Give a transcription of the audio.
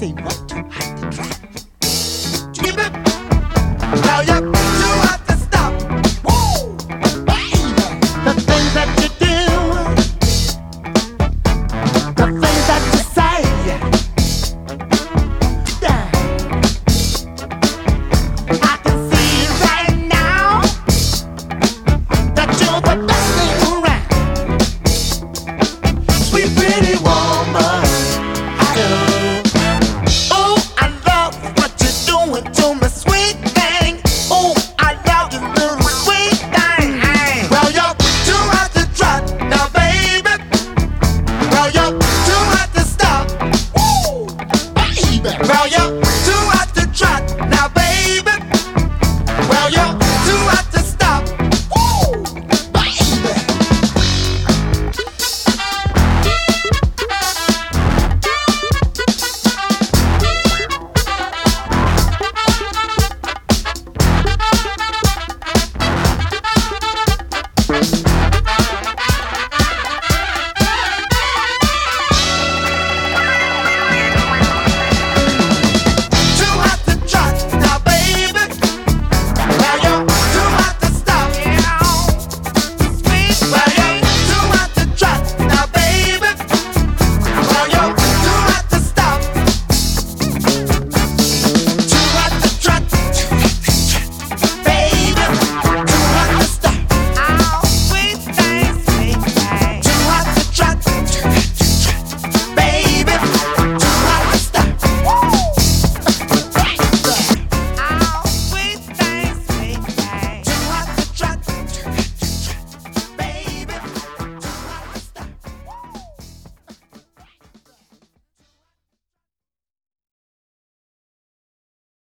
Say what?